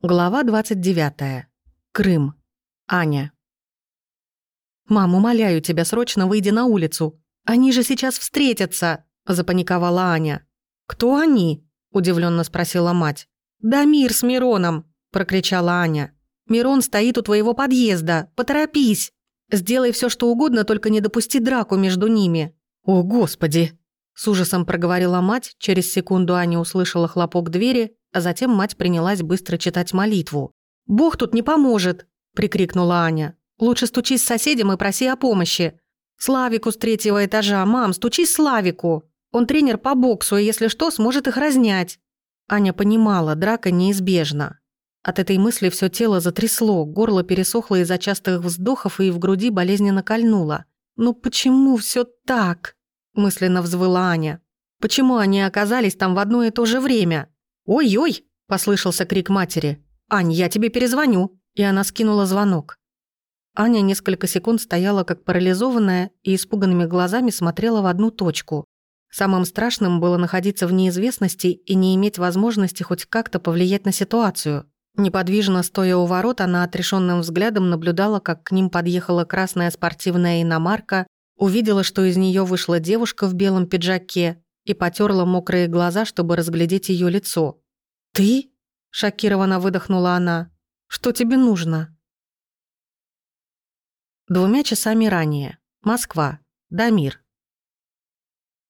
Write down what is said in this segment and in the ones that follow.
Глава 29. Крым. Аня. «Мам, умоляю тебя, срочно выйди на улицу. Они же сейчас встретятся!» – запаниковала Аня. «Кто они?» – удивленно спросила мать. «Да мир с Мироном!» – прокричала Аня. «Мирон стоит у твоего подъезда. Поторопись! Сделай все, что угодно, только не допусти драку между ними». «О, Господи!» – с ужасом проговорила мать. Через секунду Аня услышала хлопок двери а затем мать принялась быстро читать молитву. «Бог тут не поможет!» – прикрикнула Аня. «Лучше стучись с соседям и проси о помощи. Славику с третьего этажа, мам, стучись Славику! Он тренер по боксу и, если что, сможет их разнять!» Аня понимала, драка неизбежна. От этой мысли все тело затрясло, горло пересохло из-за частых вздохов и в груди болезненно кольнуло. «Ну почему все так?» – мысленно взвыла Аня. «Почему они оказались там в одно и то же время?» «Ой-ой!» – послышался крик матери. «Ань, я тебе перезвоню!» И она скинула звонок. Аня несколько секунд стояла как парализованная и испуганными глазами смотрела в одну точку. Самым страшным было находиться в неизвестности и не иметь возможности хоть как-то повлиять на ситуацию. Неподвижно стоя у ворот, она отрешенным взглядом наблюдала, как к ним подъехала красная спортивная иномарка, увидела, что из нее вышла девушка в белом пиджаке, и потерла мокрые глаза, чтобы разглядеть ее лицо. «Ты?» – шокированно выдохнула она. «Что тебе нужно?» Двумя часами ранее. Москва. Дамир.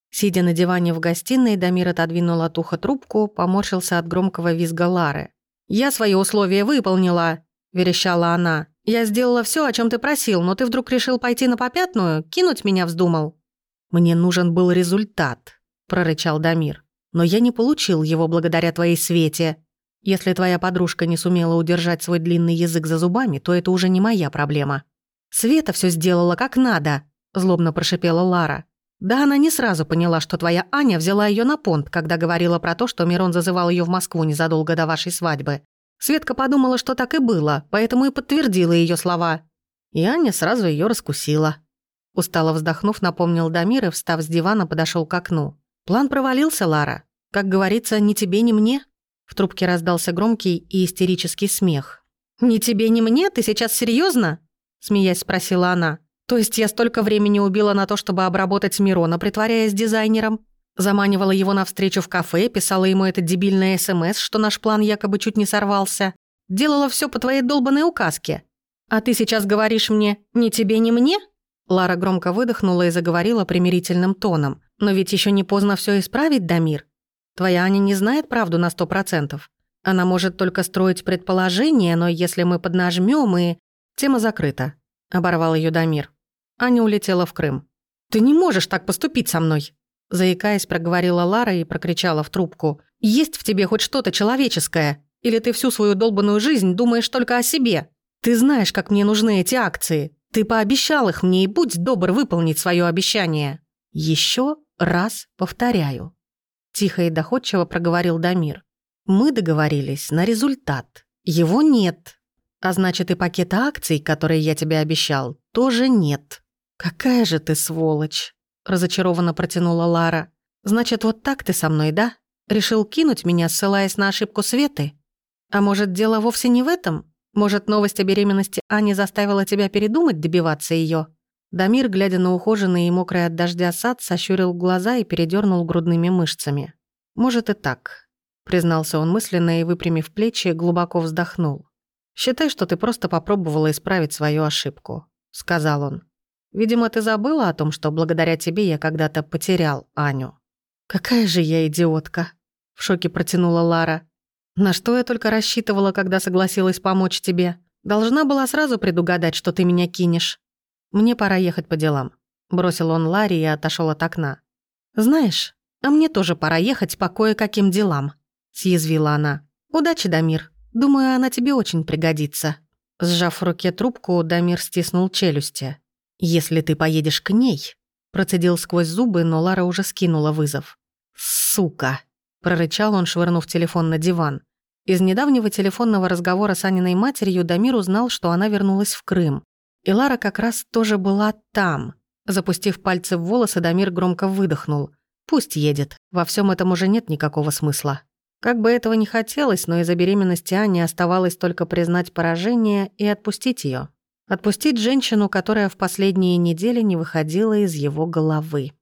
Сидя на диване в гостиной, Дамир отодвинул от уха трубку, поморщился от громкого визга Лары. «Я свои условия выполнила!» – верещала она. «Я сделала все, о чем ты просил, но ты вдруг решил пойти на попятную? Кинуть меня вздумал?» «Мне нужен был результат», прорычал Дамир. «Но я не получил его благодаря твоей свете. Если твоя подружка не сумела удержать свой длинный язык за зубами, то это уже не моя проблема». «Света все сделала как надо», — злобно прошипела Лара. «Да она не сразу поняла, что твоя Аня взяла ее на понт, когда говорила про то, что Мирон зазывал ее в Москву незадолго до вашей свадьбы. Светка подумала, что так и было, поэтому и подтвердила ее слова. И Аня сразу ее раскусила». Устало вздохнув, напомнил Дамир и, встав с дивана, подошел к окну. «План провалился, Лара. Как говорится, ни тебе, ни мне». В трубке раздался громкий и истерический смех. «Ни тебе, ни мне? Ты сейчас серьезно? смеясь спросила она. «То есть я столько времени убила на то, чтобы обработать Мирона, притворяясь дизайнером? Заманивала его навстречу в кафе, писала ему это дебильное СМС, что наш план якобы чуть не сорвался. Делала все по твоей долбанной указке. А ты сейчас говоришь мне «ни тебе, ни мне»?» Лара громко выдохнула и заговорила примирительным тоном. «Но ведь еще не поздно все исправить, Дамир. Твоя Аня не знает правду на сто процентов. Она может только строить предположения, но если мы поднажмем и...» «Тема закрыта», — оборвал ее Дамир. Аня улетела в Крым. «Ты не можешь так поступить со мной!» Заикаясь, проговорила Лара и прокричала в трубку. «Есть в тебе хоть что-то человеческое? Или ты всю свою долбанную жизнь думаешь только о себе? Ты знаешь, как мне нужны эти акции. Ты пообещал их мне и будь добр выполнить свое обещание. Еще раз повторяю. Тихо и доходчиво проговорил Дамир. Мы договорились на результат. Его нет. А значит, и пакета акций, которые я тебе обещал, тоже нет. Какая же ты сволочь, разочарованно протянула Лара. Значит, вот так ты со мной, да? Решил кинуть меня, ссылаясь на ошибку Светы? А может, дело вовсе не в этом? Может, новость о беременности Ани заставила тебя передумать добиваться ее? Дамир, глядя на ухоженный и мокрый от дождя сад, сощурил глаза и передернул грудными мышцами. «Может и так», — признался он мысленно и, выпрямив плечи, глубоко вздохнул. «Считай, что ты просто попробовала исправить свою ошибку», — сказал он. «Видимо, ты забыла о том, что благодаря тебе я когда-то потерял Аню». «Какая же я идиотка!» — в шоке протянула Лара. На что я только рассчитывала, когда согласилась помочь тебе. Должна была сразу предугадать, что ты меня кинешь. Мне пора ехать по делам. Бросил он Ларри и отошел от окна. Знаешь, а мне тоже пора ехать по кое-каким делам. Съязвила она. Удачи, Дамир. Думаю, она тебе очень пригодится. Сжав в руке трубку, Дамир стиснул челюсти. «Если ты поедешь к ней...» Процедил сквозь зубы, но Лара уже скинула вызов. «Сука!» — прорычал он, швырнув телефон на диван. Из недавнего телефонного разговора с Аниной матерью Дамир узнал, что она вернулась в Крым. И Лара как раз тоже была там. Запустив пальцы в волосы, Дамир громко выдохнул. «Пусть едет. Во всем этом уже нет никакого смысла». Как бы этого ни хотелось, но из-за беременности Ани оставалось только признать поражение и отпустить ее. Отпустить женщину, которая в последние недели не выходила из его головы.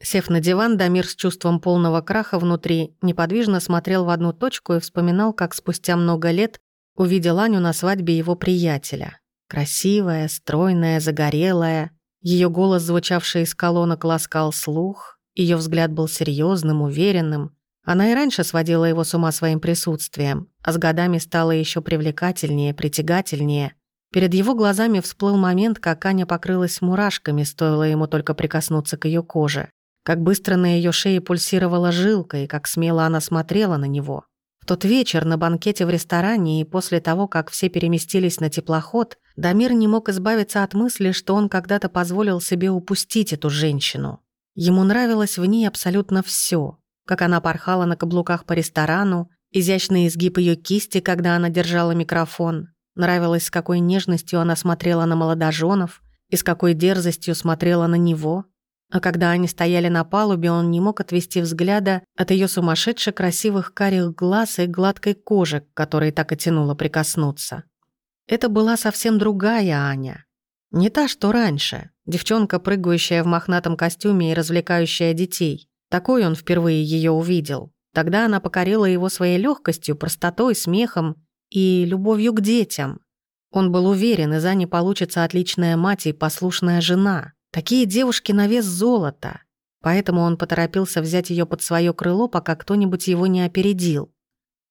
Сев на диван, Дамир с чувством полного краха внутри неподвижно смотрел в одну точку и вспоминал, как спустя много лет увидел Аню на свадьбе его приятеля. Красивая, стройная, загорелая. Ее голос, звучавший из колонок, ласкал слух. Ее взгляд был серьезным, уверенным. Она и раньше сводила его с ума своим присутствием, а с годами стала еще привлекательнее, притягательнее. Перед его глазами всплыл момент, как Аня покрылась мурашками, стоило ему только прикоснуться к ее коже как быстро на ее шее пульсировала жилка и как смело она смотрела на него. В тот вечер на банкете в ресторане и после того, как все переместились на теплоход, Дамир не мог избавиться от мысли, что он когда-то позволил себе упустить эту женщину. Ему нравилось в ней абсолютно все, как она порхала на каблуках по ресторану, изящный изгиб ее кисти, когда она держала микрофон, нравилось, с какой нежностью она смотрела на молодоженов и с какой дерзостью смотрела на него – а когда они стояли на палубе, он не мог отвести взгляда от ее сумасшедше красивых карих глаз и гладкой кожи, к которой так и тянуло прикоснуться. Это была совсем другая Аня. Не та, что раньше. Девчонка, прыгающая в мохнатом костюме и развлекающая детей. Такой он впервые ее увидел. Тогда она покорила его своей легкостью, простотой, смехом и любовью к детям. Он был уверен, из Ани получится отличная мать и послушная жена. Такие девушки на вес золота, поэтому он поторопился взять ее под свое крыло, пока кто-нибудь его не опередил.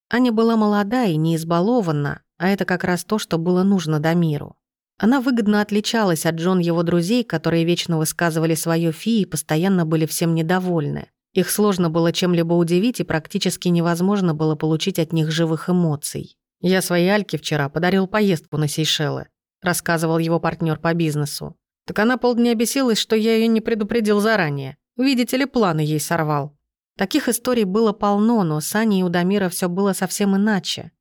Аня была молода и не избалована, а это как раз то, что было нужно Дамиру. Она выгодно отличалась от Джон его друзей, которые вечно высказывали свое фи и постоянно были всем недовольны. Их сложно было чем-либо удивить и практически невозможно было получить от них живых эмоций. «Я своей Альке вчера подарил поездку на Сейшелы», рассказывал его партнер по бизнесу. Так она полдня бесилась, что я ее не предупредил заранее. Видите ли, планы ей сорвал. Таких историй было полно, но с Аней у Дамира все было совсем иначе.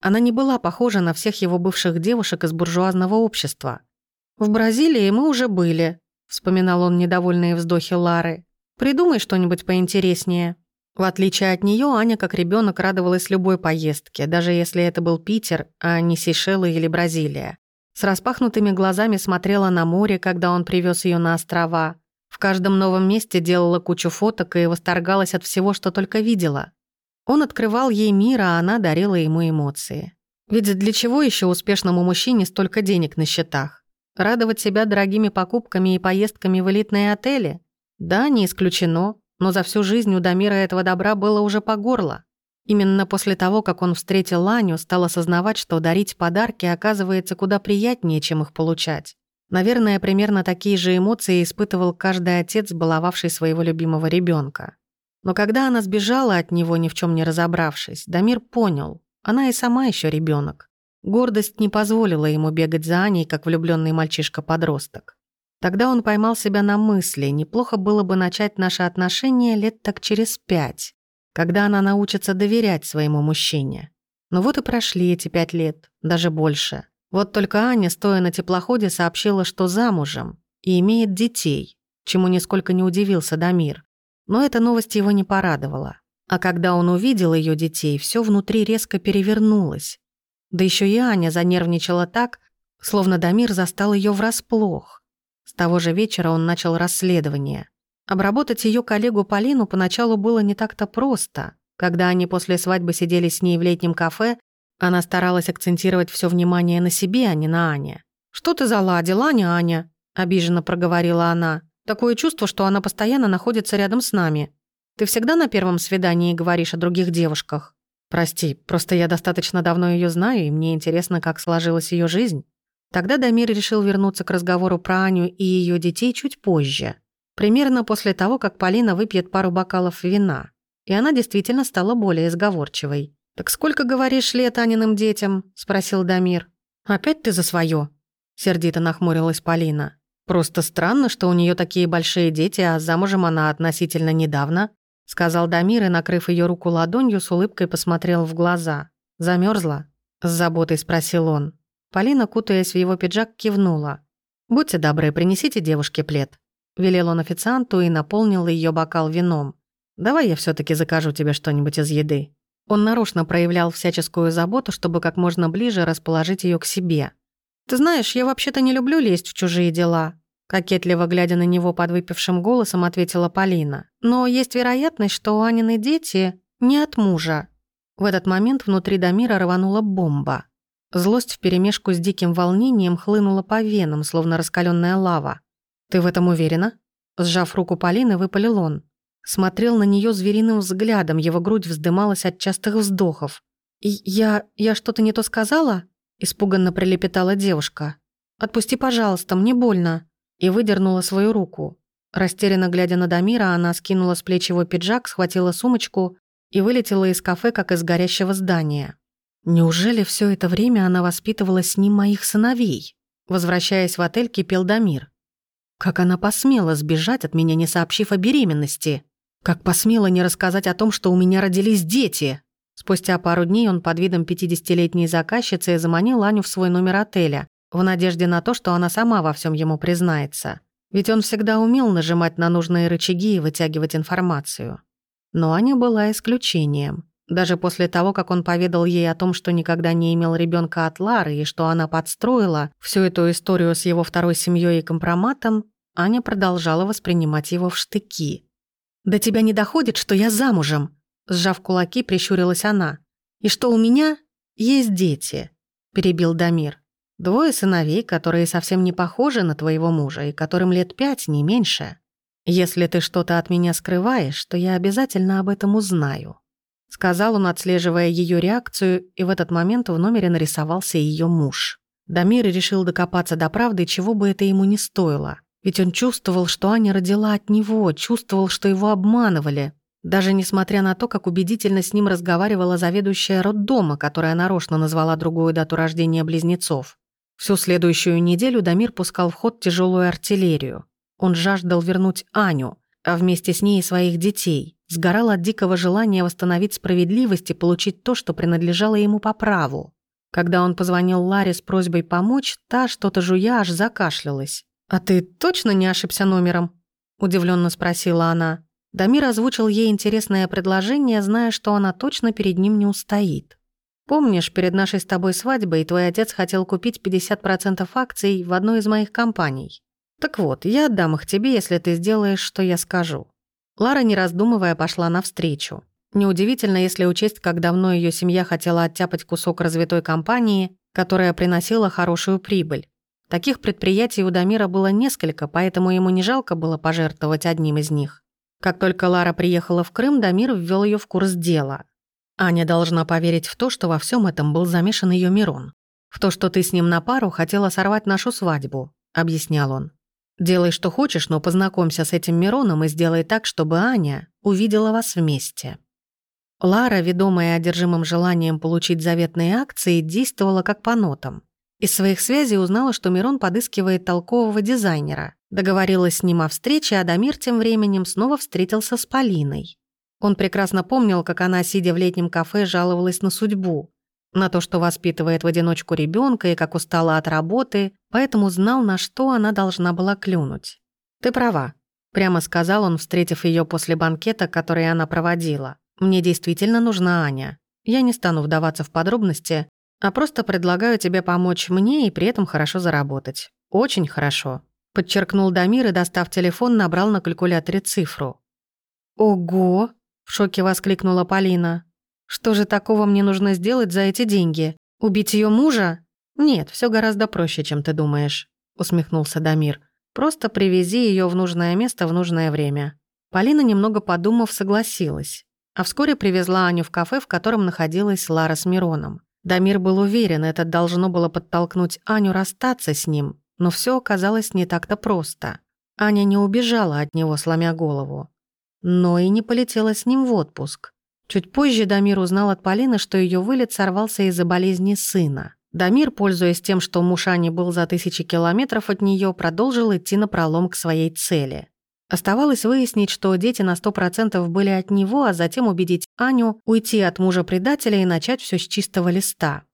Она не была похожа на всех его бывших девушек из буржуазного общества. «В Бразилии мы уже были», — вспоминал он недовольные вздохи Лары. «Придумай что-нибудь поинтереснее». В отличие от нее, Аня как ребенок радовалась любой поездке, даже если это был Питер, а не Сейшелы или Бразилия. С распахнутыми глазами смотрела на море, когда он привез ее на острова. В каждом новом месте делала кучу фоток и восторгалась от всего, что только видела. Он открывал ей мир, а она дарила ему эмоции. Ведь для чего еще успешному мужчине столько денег на счетах? Радовать себя дорогими покупками и поездками в элитные отели? Да, не исключено, но за всю жизнь у Дамира этого добра было уже по горло. Именно после того, как он встретил Ланю, стал осознавать, что дарить подарки оказывается куда приятнее, чем их получать. Наверное, примерно такие же эмоции испытывал каждый отец, баловавший своего любимого ребенка. Но когда она сбежала от него, ни в чем не разобравшись, Дамир понял, она и сама еще ребенок. Гордость не позволила ему бегать за Аней, как влюбленный мальчишка-подросток. Тогда он поймал себя на мысли, неплохо было бы начать наши отношения лет так через пять когда она научится доверять своему мужчине. Но вот и прошли эти пять лет, даже больше. Вот только Аня, стоя на теплоходе, сообщила, что замужем и имеет детей, чему нисколько не удивился Дамир. Но эта новость его не порадовала. А когда он увидел ее детей, все внутри резко перевернулось. Да еще и Аня занервничала так, словно Дамир застал ее врасплох. С того же вечера он начал расследование. Обработать ее коллегу Полину поначалу было не так-то просто. Когда они после свадьбы сидели с ней в летнем кафе, она старалась акцентировать все внимание на себе, а не на Ане. «Что ты заладила, Аня, Аня?» – обиженно проговорила она. «Такое чувство, что она постоянно находится рядом с нами. Ты всегда на первом свидании говоришь о других девушках?» «Прости, просто я достаточно давно ее знаю, и мне интересно, как сложилась ее жизнь». Тогда Дамир решил вернуться к разговору про Аню и ее детей чуть позже – Примерно после того, как Полина выпьет пару бокалов вина. И она действительно стала более изговорчивой. «Так сколько, говоришь, лет Аниным детям?» – спросил Дамир. «Опять ты за свое? сердито нахмурилась Полина. «Просто странно, что у нее такие большие дети, а замужем она относительно недавно», — сказал Дамир и, накрыв ее руку ладонью, с улыбкой посмотрел в глаза. Замерзла? с заботой спросил он. Полина, кутаясь в его пиджак, кивнула. «Будьте добры, принесите девушке плед». Велел он официанту и наполнил ее бокал вином. «Давай я все таки закажу тебе что-нибудь из еды». Он нарочно проявлял всяческую заботу, чтобы как можно ближе расположить ее к себе. «Ты знаешь, я вообще-то не люблю лезть в чужие дела», Кокетливо глядя на него под выпившим голосом, ответила Полина. «Но есть вероятность, что у Анины дети не от мужа». В этот момент внутри Дамира рванула бомба. Злость вперемешку с диким волнением хлынула по венам, словно раскаленная лава. «Ты в этом уверена?» Сжав руку Полины, выпалил он. Смотрел на нее звериным взглядом, его грудь вздымалась от частых вздохов. И «Я... я что-то не то сказала?» Испуганно прилепетала девушка. «Отпусти, пожалуйста, мне больно». И выдернула свою руку. Растерянно глядя на Дамира, она скинула с плеч его пиджак, схватила сумочку и вылетела из кафе, как из горящего здания. Неужели все это время она воспитывала с ним моих сыновей? Возвращаясь в отель, кипел Дамир. Как она посмела сбежать от меня, не сообщив о беременности? Как посмела не рассказать о том, что у меня родились дети? Спустя пару дней он под видом 50-летней заказчицы заманил Аню в свой номер отеля, в надежде на то, что она сама во всем ему признается. Ведь он всегда умел нажимать на нужные рычаги и вытягивать информацию. Но Аня была исключением. Даже после того, как он поведал ей о том, что никогда не имел ребенка от Лары и что она подстроила всю эту историю с его второй семьей и компроматом, Аня продолжала воспринимать его в штыки. «До тебя не доходит, что я замужем!» Сжав кулаки, прищурилась она. «И что у меня есть дети!» Перебил Дамир. «Двое сыновей, которые совсем не похожи на твоего мужа и которым лет пять, не меньше. Если ты что-то от меня скрываешь, то я обязательно об этом узнаю». Сказал он, отслеживая ее реакцию, и в этот момент в номере нарисовался ее муж. Дамир решил докопаться до правды, чего бы это ему не стоило. Ведь он чувствовал, что Аня родила от него, чувствовал, что его обманывали. Даже несмотря на то, как убедительно с ним разговаривала заведующая роддома, которая нарочно назвала другую дату рождения близнецов. Всю следующую неделю Дамир пускал в ход тяжелую артиллерию. Он жаждал вернуть Аню, а вместе с ней и своих детей сгорал от дикого желания восстановить справедливость и получить то, что принадлежало ему по праву. Когда он позвонил Ларе с просьбой помочь, та, что-то жуя, аж закашлялась. «А ты точно не ошибся номером?» – удивленно спросила она. Дамир озвучил ей интересное предложение, зная, что она точно перед ним не устоит. «Помнишь, перед нашей с тобой свадьбой твой отец хотел купить 50% акций в одной из моих компаний? Так вот, я отдам их тебе, если ты сделаешь, что я скажу. Лара, не раздумывая, пошла навстречу. Неудивительно, если учесть, как давно ее семья хотела оттяпать кусок развитой компании, которая приносила хорошую прибыль. Таких предприятий у Дамира было несколько, поэтому ему не жалко было пожертвовать одним из них. Как только Лара приехала в Крым, Дамир ввел ее в курс дела. Аня должна поверить в то, что во всем этом был замешан ее Мирон. «В то, что ты с ним на пару, хотела сорвать нашу свадьбу», — объяснял он. Делай, что хочешь, но познакомься с этим Мироном и сделай так, чтобы Аня увидела вас вместе». Лара, ведомая одержимым желанием получить заветные акции, действовала как по нотам. Из своих связей узнала, что Мирон подыскивает толкового дизайнера. Договорилась с ним о встрече, а Дамир тем временем снова встретился с Полиной. Он прекрасно помнил, как она, сидя в летнем кафе, жаловалась на судьбу на то, что воспитывает в одиночку ребенка и как устала от работы, поэтому знал, на что она должна была клюнуть. «Ты права», — прямо сказал он, встретив ее после банкета, который она проводила. «Мне действительно нужна Аня. Я не стану вдаваться в подробности, а просто предлагаю тебе помочь мне и при этом хорошо заработать. Очень хорошо», — подчеркнул Дамир и, достав телефон, набрал на калькуляторе цифру. «Ого!» — в шоке воскликнула Полина. Что же такого мне нужно сделать за эти деньги? Убить ее мужа? Нет, все гораздо проще, чем ты думаешь», — усмехнулся Дамир. «Просто привези ее в нужное место в нужное время». Полина, немного подумав, согласилась, а вскоре привезла Аню в кафе, в котором находилась Лара с Мироном. Дамир был уверен, это должно было подтолкнуть Аню расстаться с ним, но все оказалось не так-то просто. Аня не убежала от него, сломя голову, но и не полетела с ним в отпуск. Чуть позже Дамир узнал от Полины, что ее вылет сорвался из-за болезни сына. Дамир, пользуясь тем, что муж Ани был за тысячи километров от нее, продолжил идти на пролом к своей цели. Оставалось выяснить, что дети на 100% были от него, а затем убедить Аню уйти от мужа-предателя и начать все с чистого листа.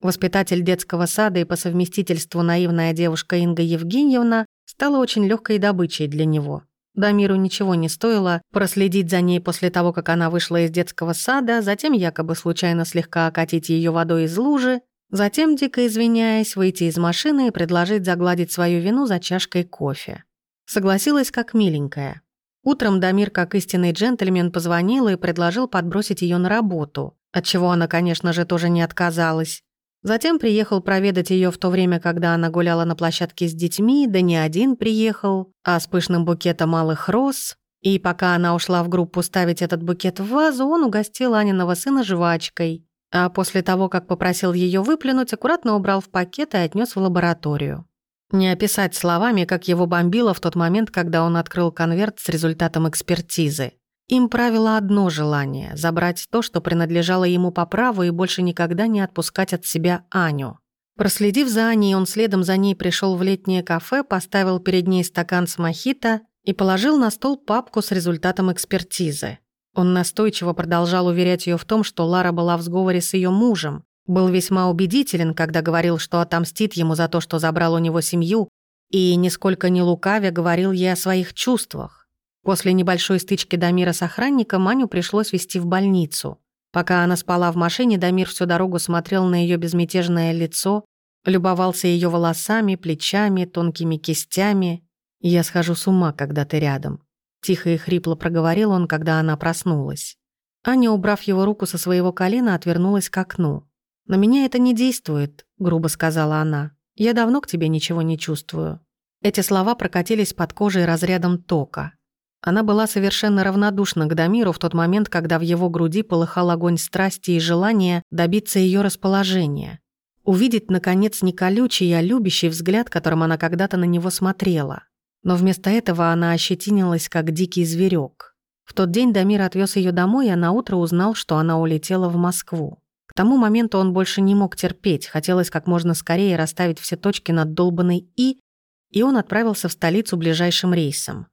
Воспитатель детского сада и по совместительству наивная девушка Инга Евгеньевна стала очень легкой добычей для него. Дамиру ничего не стоило проследить за ней после того, как она вышла из детского сада, затем якобы случайно слегка окатить ее водой из лужи, затем, дико извиняясь, выйти из машины и предложить загладить свою вину за чашкой кофе. Согласилась как миленькая. Утром Дамир, как истинный джентльмен, позвонил и предложил подбросить ее на работу, от чего она, конечно же, тоже не отказалась. Затем приехал проведать ее в то время, когда она гуляла на площадке с детьми, да не один приехал, а с пышным букетом малых роз. И пока она ушла в группу ставить этот букет в вазу, он угостил Аниного сына жвачкой. А после того, как попросил ее выплюнуть, аккуратно убрал в пакет и отнес в лабораторию. Не описать словами, как его бомбило в тот момент, когда он открыл конверт с результатом экспертизы. Им правило одно желание — забрать то, что принадлежало ему по праву, и больше никогда не отпускать от себя Аню. Проследив за Аней, он следом за ней пришел в летнее кафе, поставил перед ней стакан с мохито и положил на стол папку с результатом экспертизы. Он настойчиво продолжал уверять ее в том, что Лара была в сговоре с ее мужем, был весьма убедителен, когда говорил, что отомстит ему за то, что забрал у него семью, и, нисколько не лукавя, говорил ей о своих чувствах. После небольшой стычки Дамира с охранником Маню пришлось вести в больницу. Пока она спала в машине, Дамир всю дорогу смотрел на ее безмятежное лицо, любовался ее волосами, плечами, тонкими кистями. «Я схожу с ума, когда ты рядом», — тихо и хрипло проговорил он, когда она проснулась. Аня, убрав его руку со своего колена, отвернулась к окну. «На меня это не действует», — грубо сказала она. «Я давно к тебе ничего не чувствую». Эти слова прокатились под кожей разрядом тока. Она была совершенно равнодушна к Дамиру в тот момент, когда в его груди полыхал огонь страсти и желания добиться ее расположения. Увидеть, наконец, не колючий, а любящий взгляд, которым она когда-то на него смотрела. Но вместо этого она ощетинилась, как дикий зверек. В тот день Дамир отвез ее домой, а наутро узнал, что она улетела в Москву. К тому моменту он больше не мог терпеть, хотелось как можно скорее расставить все точки над долбанной «и», и он отправился в столицу ближайшим рейсом.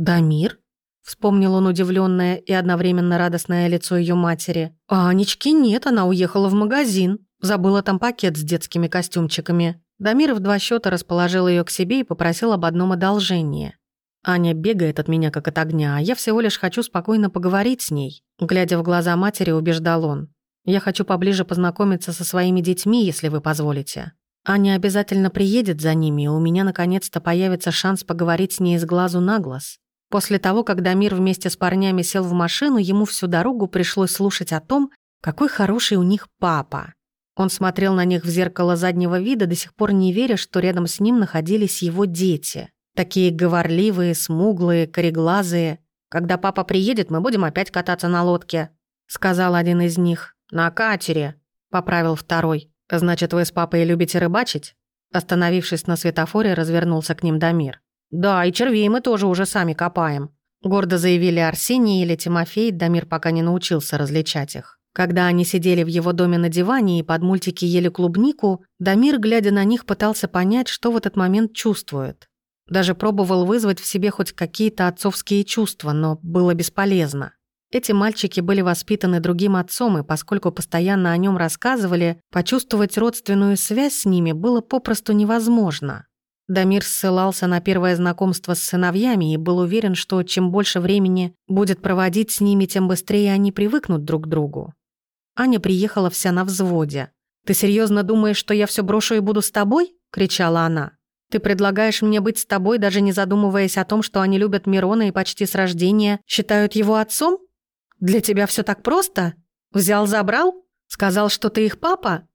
«Дамир?» — вспомнил он удивленное и одновременно радостное лицо ее матери. «А Анечки нет, она уехала в магазин. Забыла там пакет с детскими костюмчиками». Дамир в два счета расположил ее к себе и попросил об одном одолжении. Аня бегает от меня как от огня, а я всего лишь хочу спокойно поговорить с ней. Глядя в глаза матери, убеждал он. Я хочу поближе познакомиться со своими детьми, если вы позволите. Аня обязательно приедет за ними, и у меня наконец-то появится шанс поговорить с ней с глазу на глаз. После того, когда Дамир вместе с парнями сел в машину, ему всю дорогу пришлось слушать о том, какой хороший у них папа. Он смотрел на них в зеркало заднего вида, до сих пор не веря, что рядом с ним находились его дети. Такие говорливые, смуглые, кореглазые. «Когда папа приедет, мы будем опять кататься на лодке», — сказал один из них. «На катере», — поправил второй. «Значит, вы с папой любите рыбачить?» Остановившись на светофоре, развернулся к ним Дамир. «Да, и червей мы тоже уже сами копаем», – гордо заявили Арсений или Тимофей, Дамир пока не научился различать их. Когда они сидели в его доме на диване и под мультики ели клубнику, Дамир, глядя на них, пытался понять, что в этот момент чувствует. Даже пробовал вызвать в себе хоть какие-то отцовские чувства, но было бесполезно. Эти мальчики были воспитаны другим отцом, и поскольку постоянно о нем рассказывали, почувствовать родственную связь с ними было попросту невозможно. Дамир ссылался на первое знакомство с сыновьями и был уверен, что чем больше времени будет проводить с ними, тем быстрее они привыкнут друг к другу. Аня приехала вся на взводе. «Ты серьезно думаешь, что я все брошу и буду с тобой?» – кричала она. «Ты предлагаешь мне быть с тобой, даже не задумываясь о том, что они любят Мирона и почти с рождения считают его отцом? Для тебя все так просто? Взял-забрал? Сказал, что ты их папа?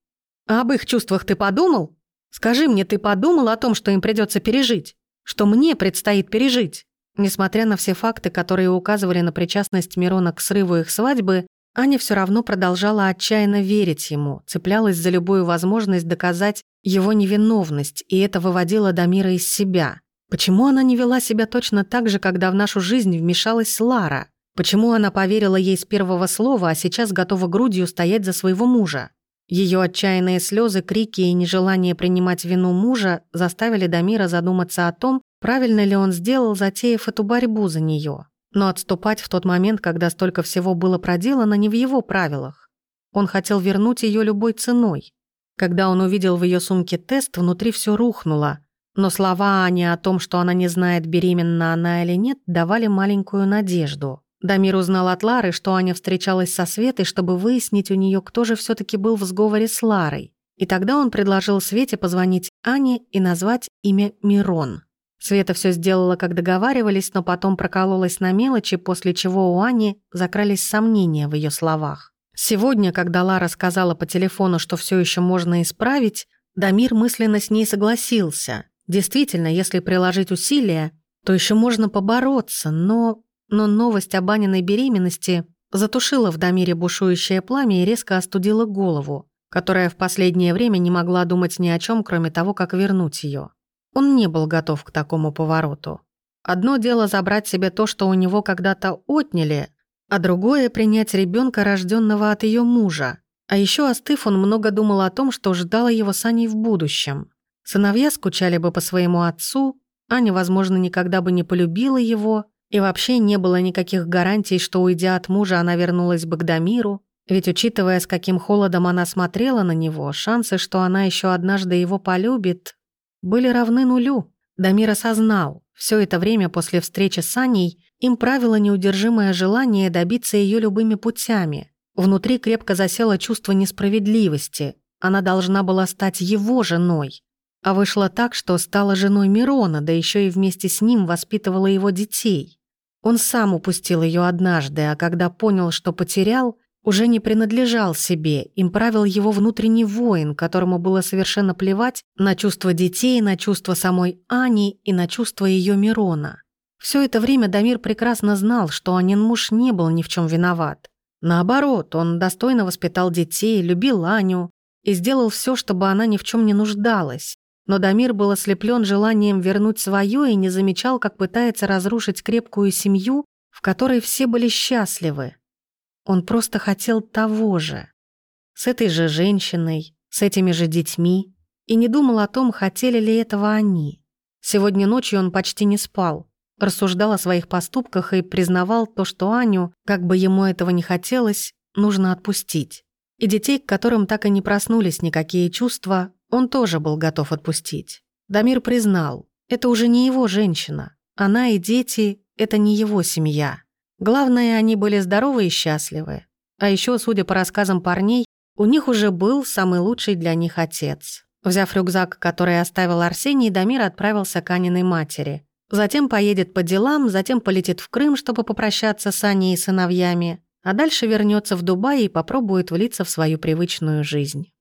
А об их чувствах ты подумал? Скажи мне, ты подумал о том, что им придется пережить? Что мне предстоит пережить?» Несмотря на все факты, которые указывали на причастность Мирона к срыву их свадьбы, Аня все равно продолжала отчаянно верить ему, цеплялась за любую возможность доказать его невиновность, и это выводило Дамира из себя. Почему она не вела себя точно так же, когда в нашу жизнь вмешалась Лара? Почему она поверила ей с первого слова, а сейчас готова грудью стоять за своего мужа? Ее отчаянные слезы, крики и нежелание принимать вину мужа заставили Дамира задуматься о том, правильно ли он сделал, затеяв эту борьбу за нее. Но отступать в тот момент, когда столько всего было проделано, не в его правилах. Он хотел вернуть ее любой ценой. Когда он увидел в ее сумке тест, внутри все рухнуло. Но слова Ани о том, что она не знает, беременна она или нет, давали маленькую надежду. Дамир узнал от Лары, что Аня встречалась со Светой, чтобы выяснить у нее, кто же все таки был в сговоре с Ларой. И тогда он предложил Свете позвонить Ане и назвать имя Мирон. Света все сделала, как договаривались, но потом прокололась на мелочи, после чего у Ани закрались сомнения в ее словах. Сегодня, когда Лара сказала по телефону, что все еще можно исправить, Дамир мысленно с ней согласился. Действительно, если приложить усилия, то еще можно побороться, но но новость о Баниной беременности затушила в Дамире бушующее пламя и резко остудила голову, которая в последнее время не могла думать ни о чем, кроме того, как вернуть ее. Он не был готов к такому повороту. Одно дело забрать себе то, что у него когда-то отняли, а другое — принять ребенка, рожденного от ее мужа. А еще остыв, он много думал о том, что ждало его с Аней в будущем. Сыновья скучали бы по своему отцу, Аня, возможно, никогда бы не полюбила его, и вообще не было никаких гарантий, что, уйдя от мужа, она вернулась бы к Дамиру, ведь, учитывая, с каким холодом она смотрела на него, шансы, что она еще однажды его полюбит, были равны нулю. Дамир осознал, все это время после встречи с Аней им правило неудержимое желание добиться ее любыми путями. Внутри крепко засело чувство несправедливости. Она должна была стать его женой. А вышло так, что стала женой Мирона, да еще и вместе с ним воспитывала его детей. Он сам упустил ее однажды, а когда понял, что потерял, уже не принадлежал себе, им правил его внутренний воин, которому было совершенно плевать на чувства детей, на чувства самой Ани и на чувства ее Мирона. Все это время Дамир прекрасно знал, что Анин муж не был ни в чем виноват. Наоборот, он достойно воспитал детей, любил Аню и сделал все, чтобы она ни в чем не нуждалась. Но Дамир был ослеплен желанием вернуть свое и не замечал, как пытается разрушить крепкую семью, в которой все были счастливы. Он просто хотел того же. С этой же женщиной, с этими же детьми. И не думал о том, хотели ли этого они. Сегодня ночью он почти не спал. Рассуждал о своих поступках и признавал то, что Аню, как бы ему этого не хотелось, нужно отпустить. И детей, к которым так и не проснулись никакие чувства, он тоже был готов отпустить. Дамир признал, это уже не его женщина. Она и дети — это не его семья. Главное, они были здоровы и счастливы. А еще, судя по рассказам парней, у них уже был самый лучший для них отец. Взяв рюкзак, который оставил Арсений, Дамир отправился к Аниной матери. Затем поедет по делам, затем полетит в Крым, чтобы попрощаться с Аней и сыновьями, а дальше вернется в Дубай и попробует влиться в свою привычную жизнь.